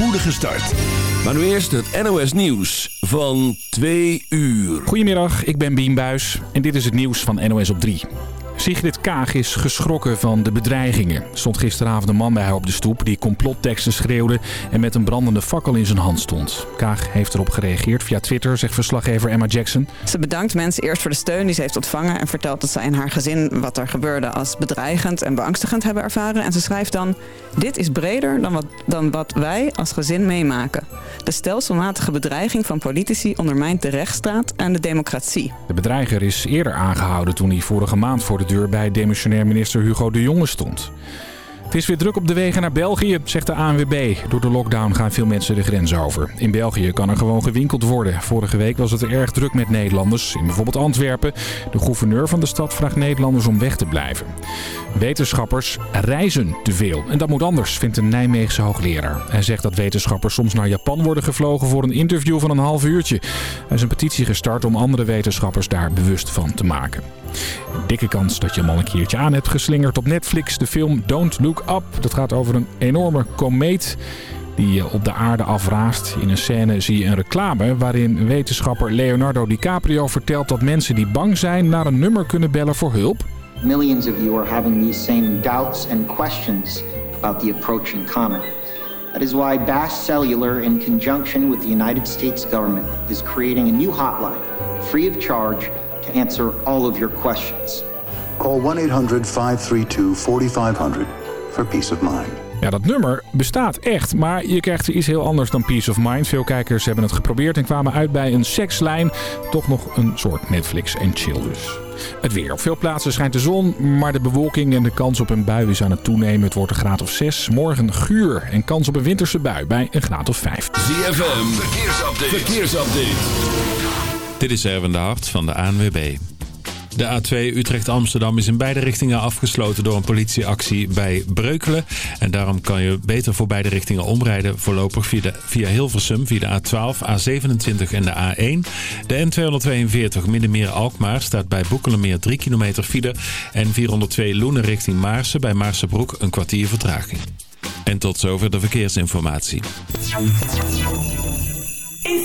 spoedige start. Maar nu eerst het NOS Nieuws van 2 uur. Goedemiddag, ik ben Bien en dit is het nieuws van NOS op 3. Sigrid Kaag is geschrokken van de bedreigingen. Stond gisteravond een man bij haar op de stoep die complotteksten schreeuwde en met een brandende fakkel in zijn hand stond. Kaag heeft erop gereageerd via Twitter, zegt verslaggever Emma Jackson. Ze bedankt mensen eerst voor de steun die ze heeft ontvangen en vertelt dat zij in haar gezin wat er gebeurde als bedreigend en beangstigend hebben ervaren. En ze schrijft dan, dit is breder dan wat, dan wat wij als gezin meemaken. De stelselmatige bedreiging van politici ondermijnt de rechtsstaat en de democratie. De bedreiger is eerder aangehouden toen hij vorige maand voor de bij demissionair minister Hugo de Jonge stond. Het is weer druk op de wegen naar België, zegt de ANWB. Door de lockdown gaan veel mensen de grens over. In België kan er gewoon gewinkeld worden. Vorige week was het erg druk met Nederlanders. In bijvoorbeeld Antwerpen. De gouverneur van de stad vraagt Nederlanders om weg te blijven. Wetenschappers reizen te veel. En dat moet anders, vindt een Nijmeegse hoogleraar. Hij zegt dat wetenschappers soms naar Japan worden gevlogen voor een interview van een half uurtje. Hij is een petitie gestart om andere wetenschappers daar bewust van te maken. Dikke kans dat je hem al een keertje aan hebt geslingerd op Netflix. De film Don't Look Up. Dat gaat over een enorme komeet die op de aarde afraast. In een scène zie je een reclame waarin wetenschapper Leonardo DiCaprio vertelt dat mensen die bang zijn naar een nummer kunnen bellen voor hulp. Millions of you are having these same doubts and questions about the approaching comet. That is why Bass Cellular, in conjunction with the United States government, is creating a new hotline, free of charge, to answer all of your questions. Call 1 800 532 4500 for peace of mind. Ja, dat nummer bestaat echt, maar je krijgt er iets heel anders dan Peace of Mind. Veel kijkers hebben het geprobeerd en kwamen uit bij een sekslijn. Toch nog een soort Netflix en chill dus. Het weer. Op veel plaatsen schijnt de zon, maar de bewolking en de kans op een bui is aan het toenemen. Het wordt een graad of 6. Morgen guur en kans op een winterse bui bij een graad of 5. ZFM, verkeersupdate. verkeersupdate. Dit is Erwin de Hart van de ANWB. De A2 Utrecht-Amsterdam is in beide richtingen afgesloten door een politieactie bij Breukelen. En daarom kan je beter voor beide richtingen omrijden. Voorlopig via, via Hilversum, via de A12, A27 en de A1. De N242 Middenmeer-Alkmaar staat bij Boekelemeer 3 kilometer file. En 402 Loenen richting Maarsen bij Maarsenbroek een kwartier vertraging. En tot zover de verkeersinformatie. In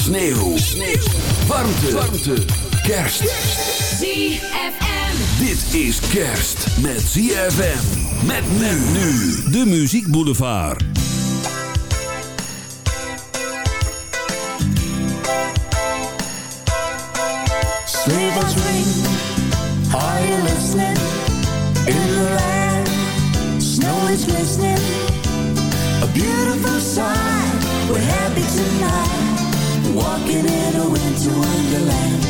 Sneeuw. Sneeuw. Warmte. Warmte. Kerst. ZFM. Dit is kerst met ZFM. Met men nu. De Muziek Boulevard. Bells ring. Are you listening? In the Walking in a winter wonderland.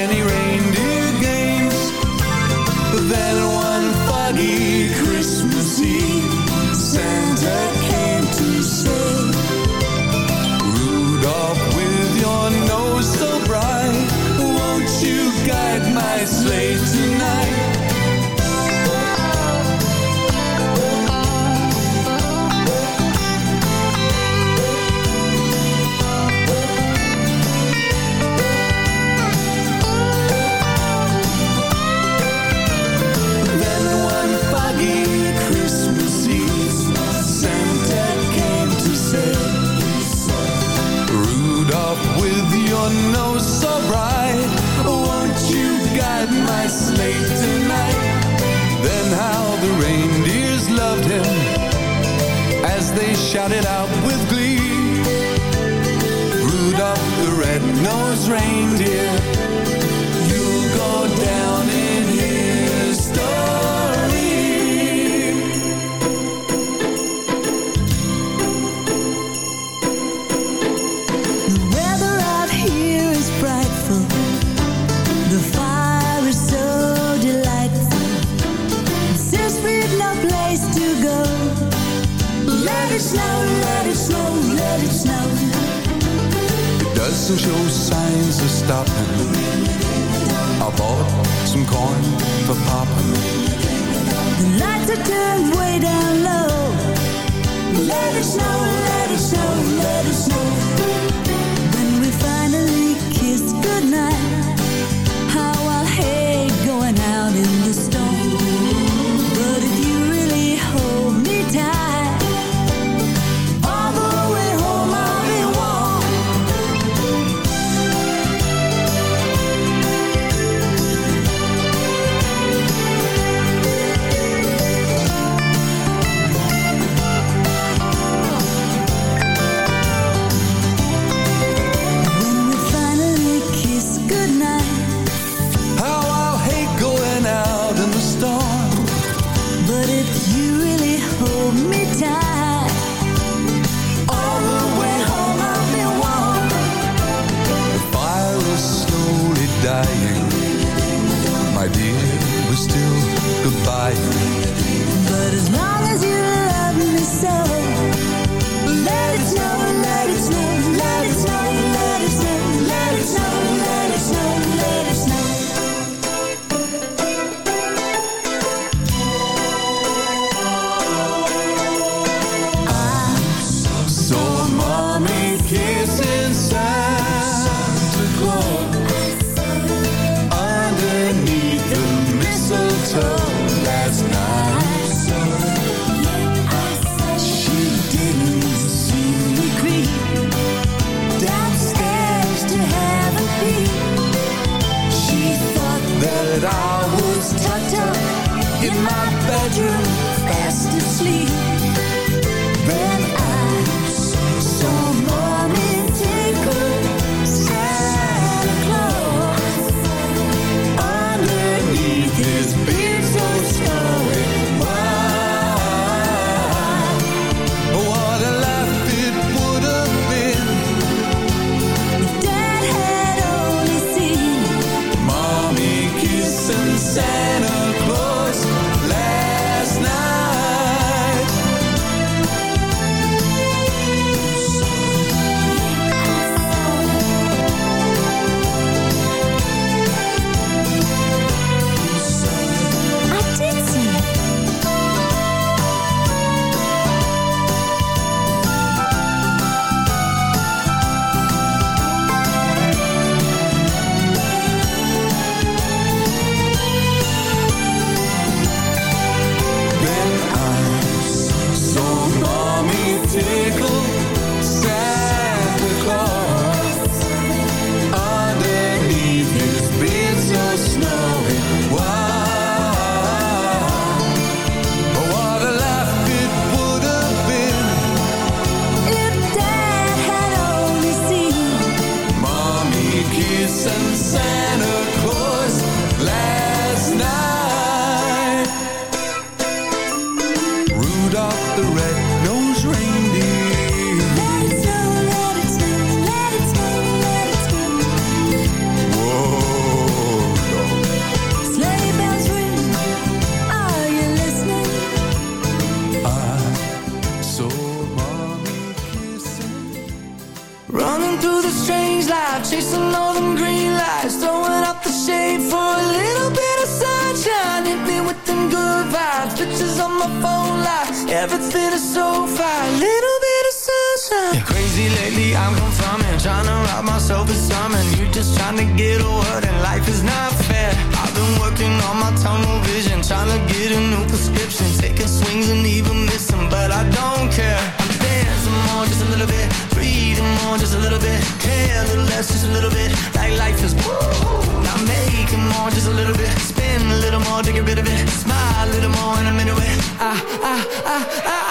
To get rid of it, smile a little more, and I'm into it. I, I, I, I,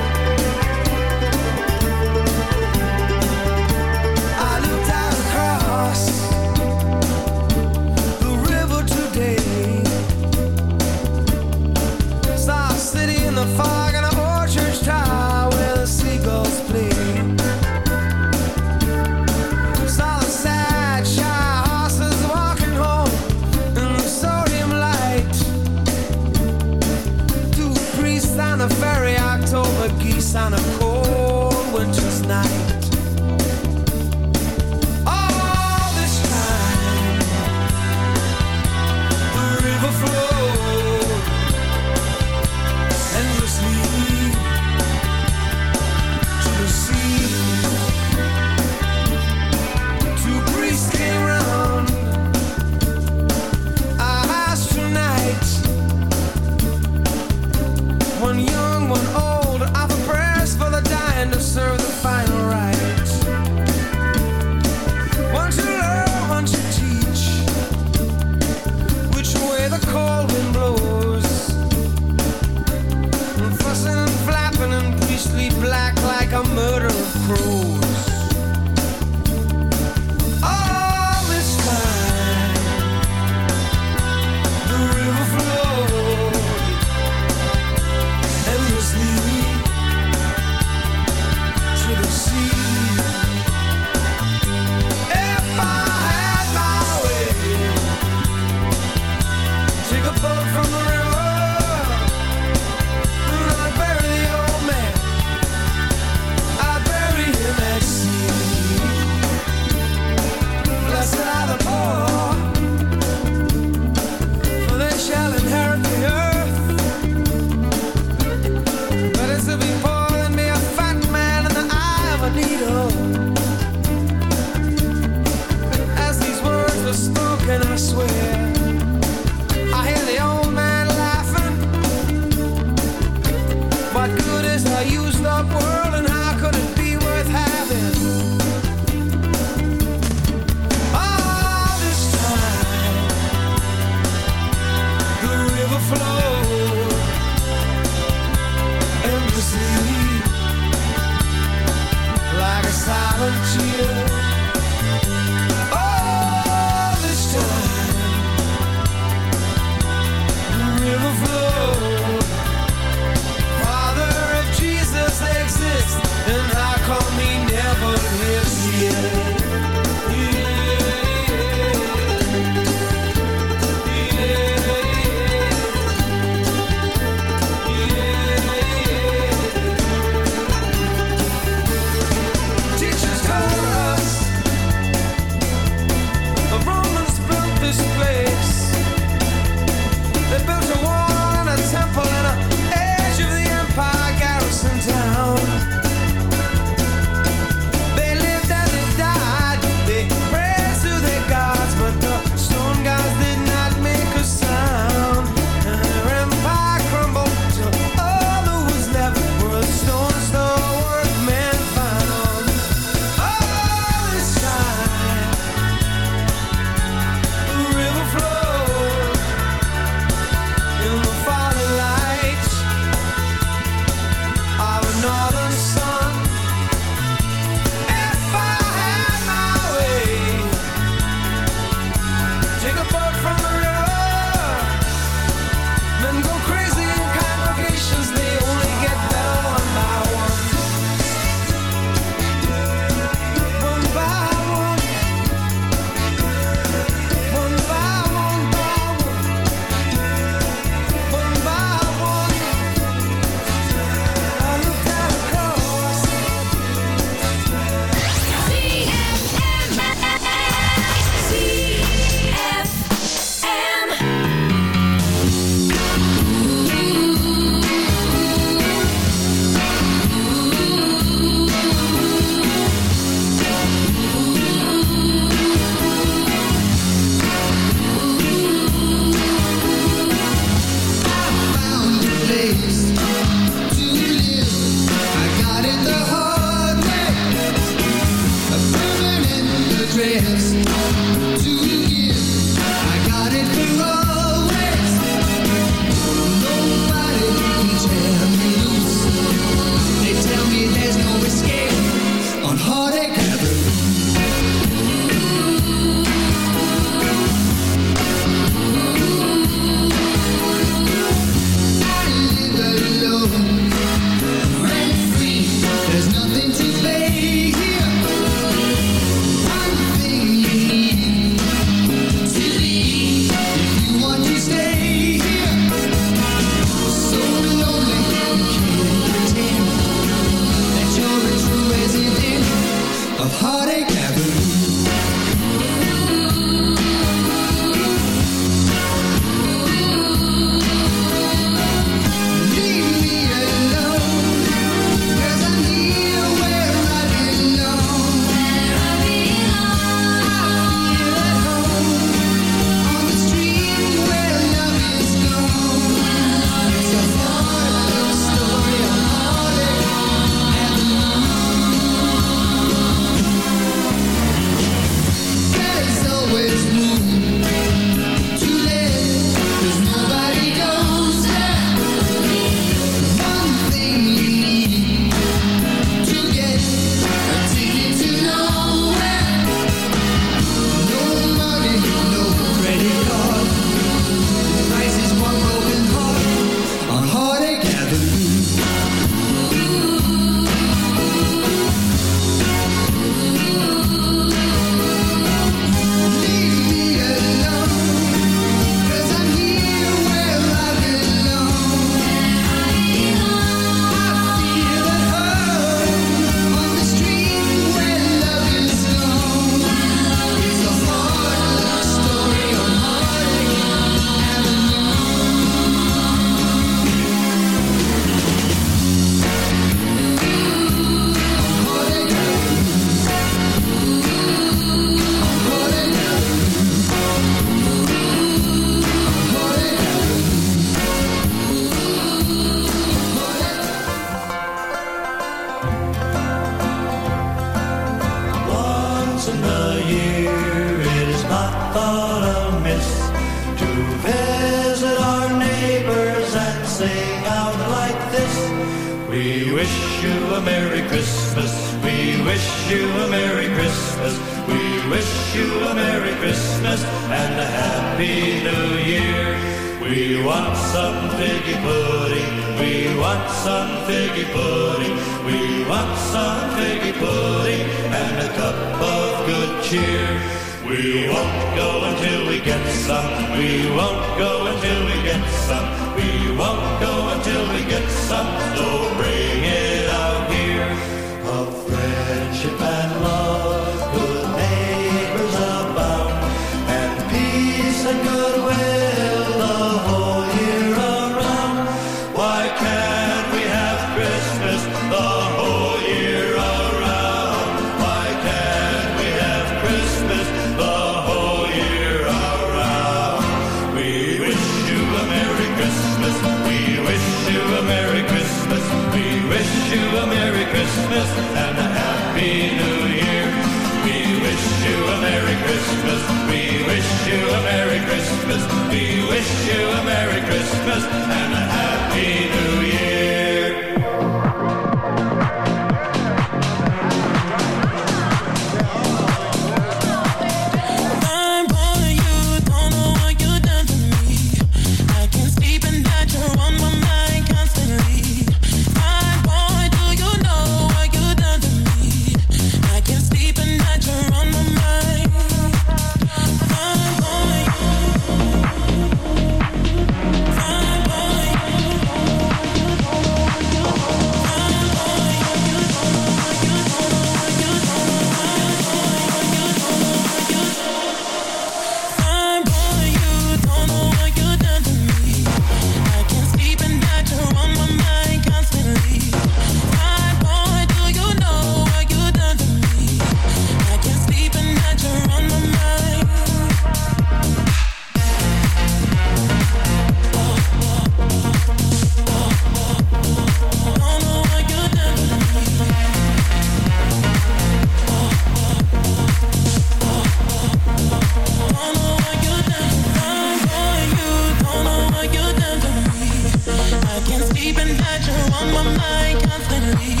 on my mind constantly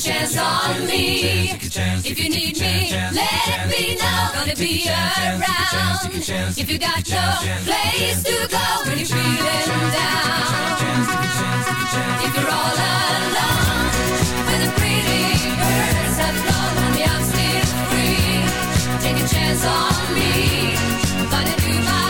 a chance on me. If you need me, let me know. Gonna be around. If you got no place to go when you're feeling down. If you're all alone, when the pretty birds have flown, the I'm free. Take a chance on me. Gonna do my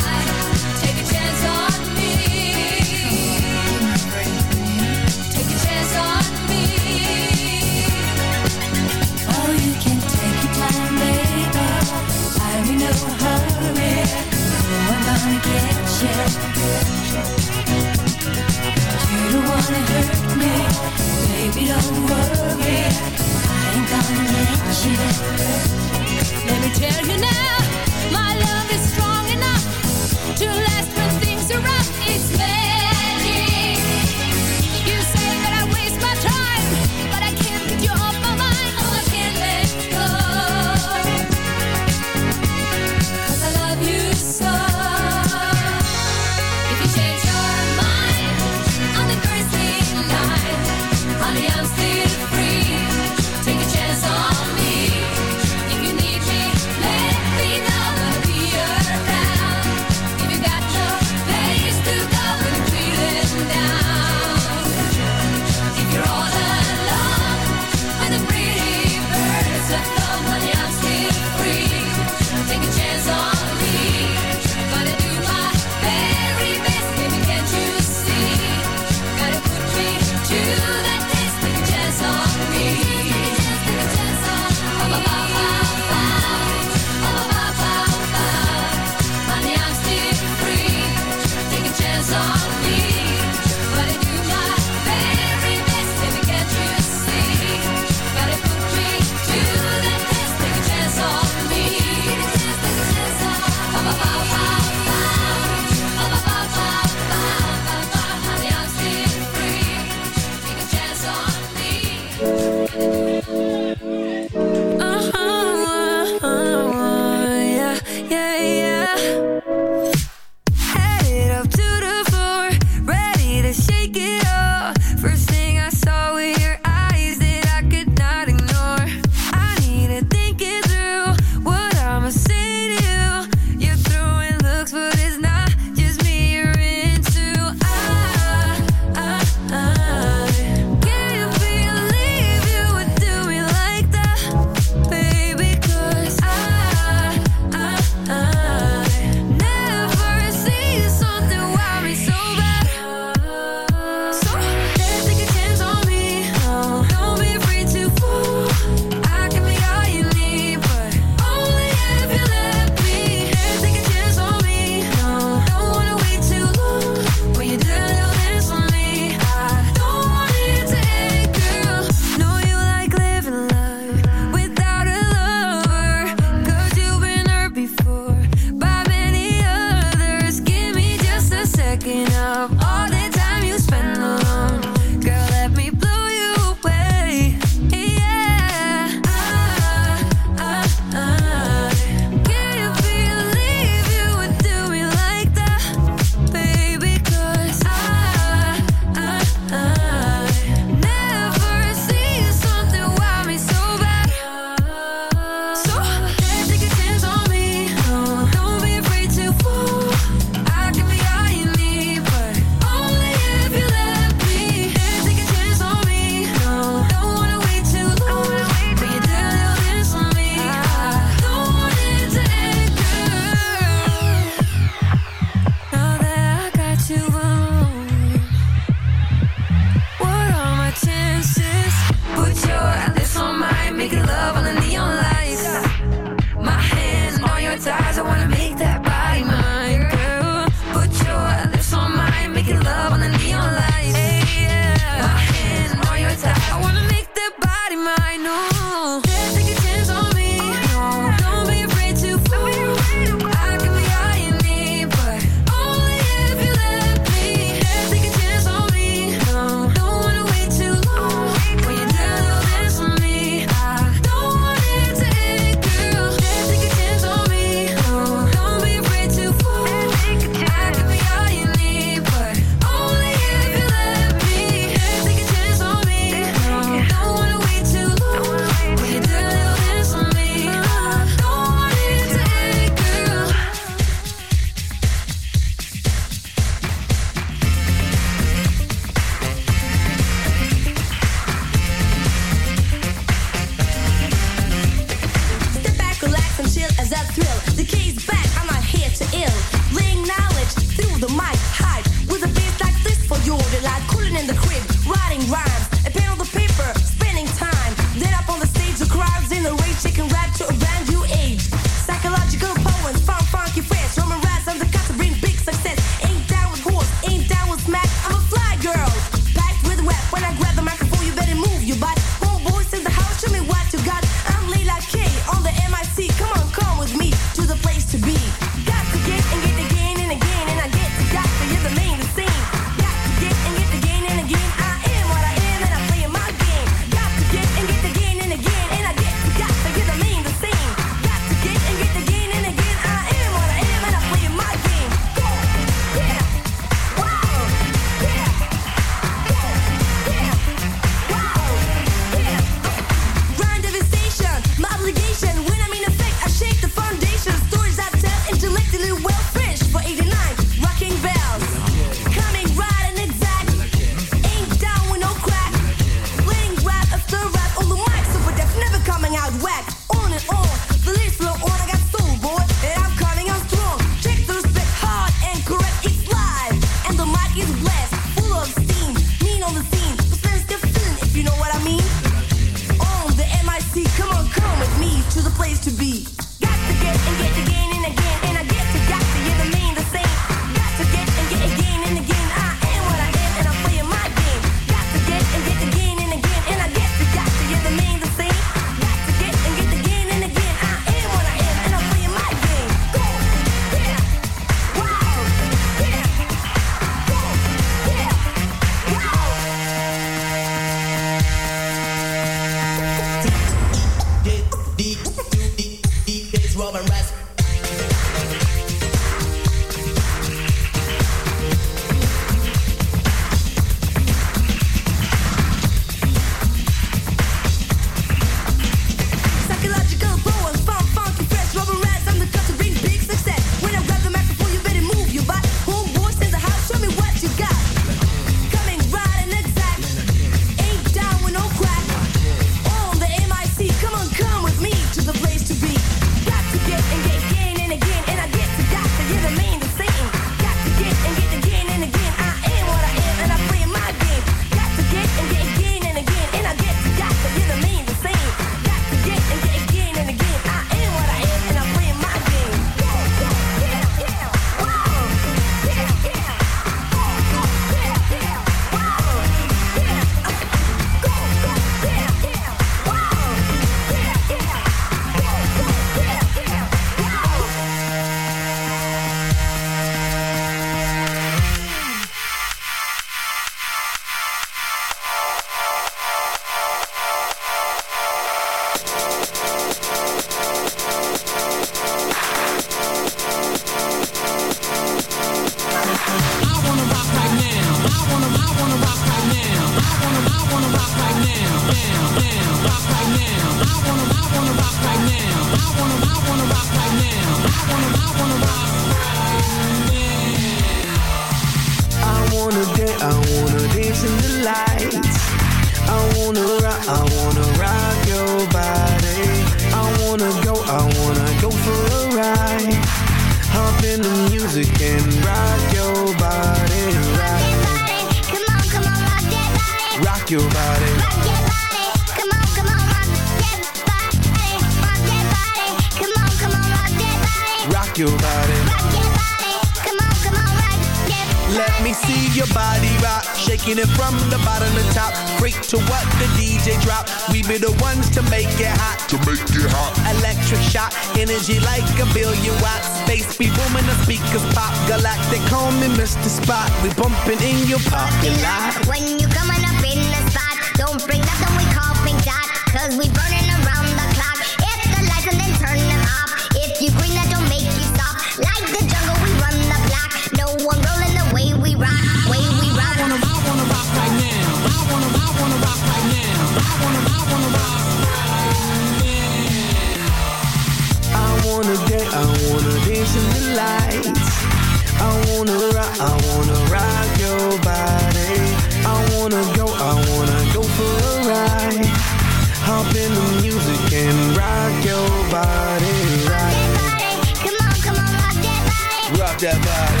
Rock that body.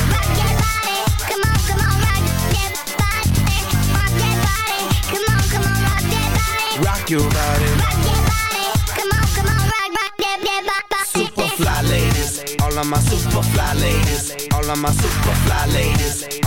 Come on, come on, rock that body. Rock that body. Come on, come on, rock that body. Rock your body. Rock that body. Come on, come on, rock, rock that body. Super fly ladies, all of my super fly ladies, all of my super fly ladies,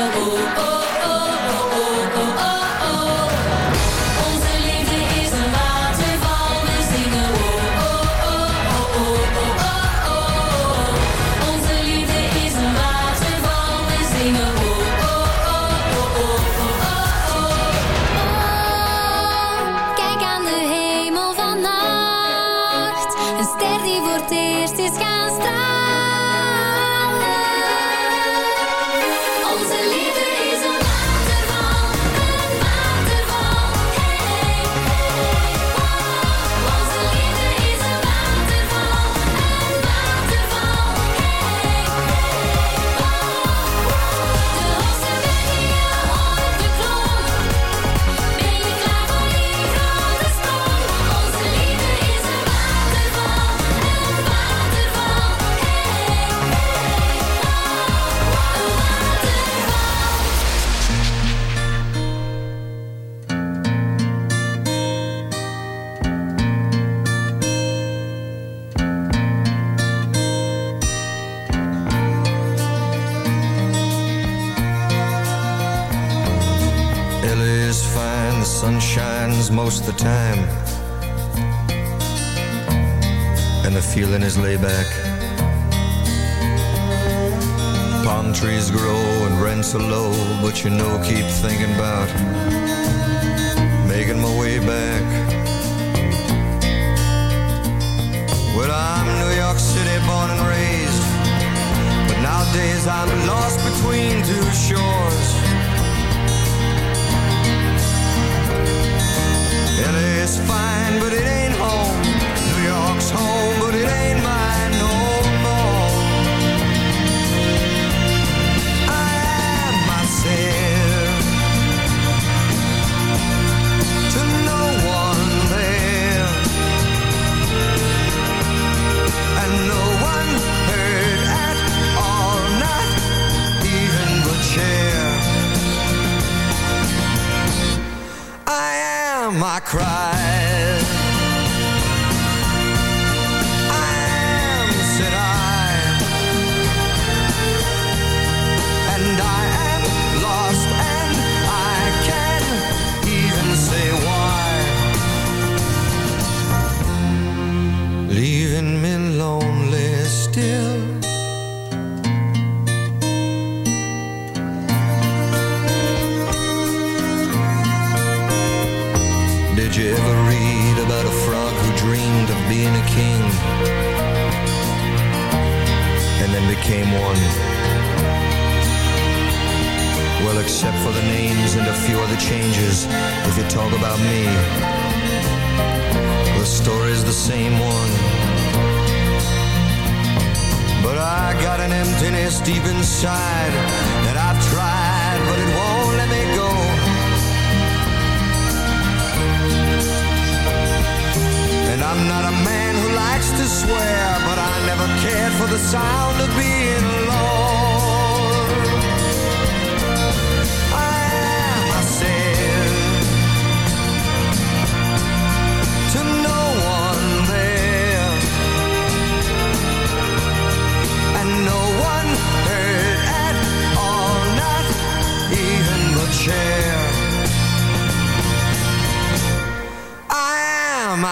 oh, oh.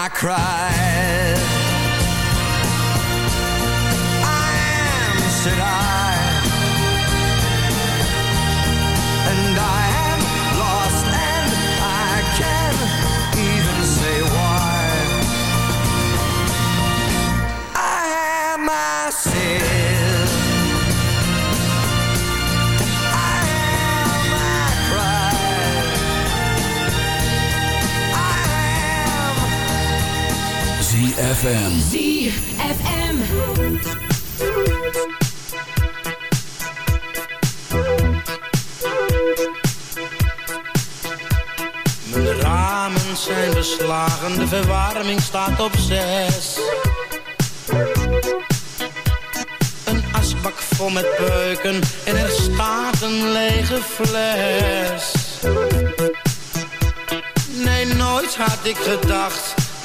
I cry. ZFM. ZFM. Mijn ramen zijn beslagen, de verwarming staat op zes. Een asbak vol met peuken en er staat een lege fles. Nee, nooit had ik gedacht